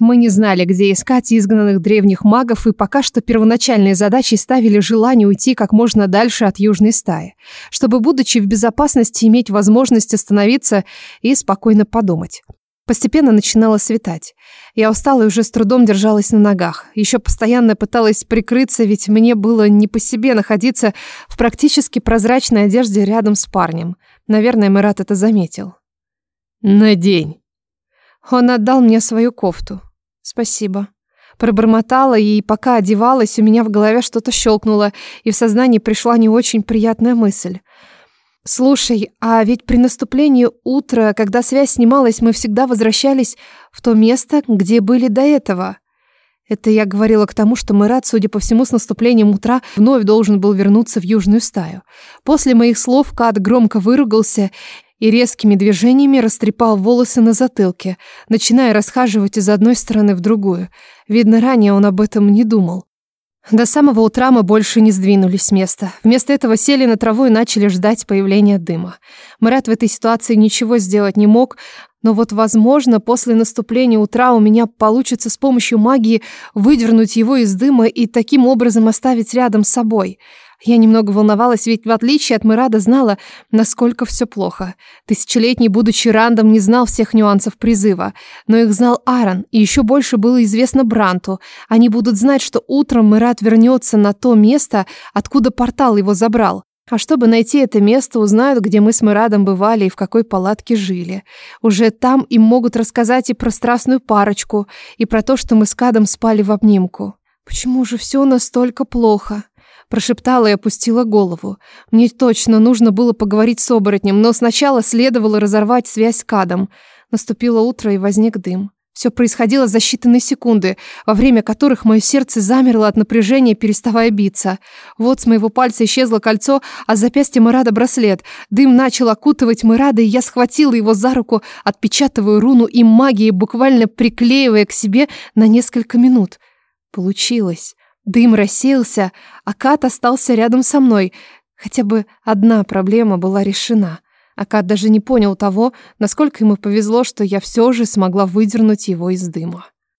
Мы не знали, где искать изгнанных древних магов, и пока что первоначальной задачей ставили желание уйти как можно дальше от южной стаи, чтобы, будучи в безопасности, иметь возможность остановиться и спокойно подумать. Постепенно начинало светать. Я устала и уже с трудом держалась на ногах. Еще постоянно пыталась прикрыться, ведь мне было не по себе находиться в практически прозрачной одежде рядом с парнем. Наверное, Мират это заметил. «Надень». Он отдал мне свою кофту. «Спасибо». Пробормотала и пока одевалась, у меня в голове что-то щелкнуло, и в сознании пришла не очень приятная мысль. «Слушай, а ведь при наступлении утра, когда связь снималась, мы всегда возвращались в то место, где были до этого». Это я говорила к тому, что Мэрат, судя по всему, с наступлением утра вновь должен был вернуться в южную стаю. После моих слов Кат громко выругался и резкими движениями растрепал волосы на затылке, начиная расхаживать из одной стороны в другую. Видно, ранее он об этом не думал. До самого утра мы больше не сдвинулись с места. Вместо этого сели на траву и начали ждать появления дыма. Марат в этой ситуации ничего сделать не мог, но вот, возможно, после наступления утра у меня получится с помощью магии выдернуть его из дыма и таким образом оставить рядом с собой. Я немного волновалась, ведь в отличие от Мирада знала, насколько все плохо. Тысячелетний, будучи рандом, не знал всех нюансов призыва. Но их знал Аарон, и еще больше было известно Бранту. Они будут знать, что утром Мирад вернется на то место, откуда портал его забрал. А чтобы найти это место, узнают, где мы с Мурадом бывали и в какой палатке жили. Уже там им могут рассказать и про страстную парочку, и про то, что мы с Кадом спали в обнимку. Почему же все настолько плохо? Прошептала и опустила голову. Мне точно нужно было поговорить с оборотнем, но сначала следовало разорвать связь с Кадом. Наступило утро и возник дым. Все происходило за считанные секунды, во время которых мое сердце замерло от напряжения, переставая биться. Вот с моего пальца исчезло кольцо, а с запястья Мурада браслет. Дым начал окутывать Мурада, и я схватила его за руку, отпечатывая руну и магией, буквально приклеивая к себе на несколько минут. Получилось. Дым рассеялся, а Кат остался рядом со мной. Хотя бы одна проблема была решена — Акад даже не понял того, насколько ему повезло, что я все же смогла выдернуть его из дыма.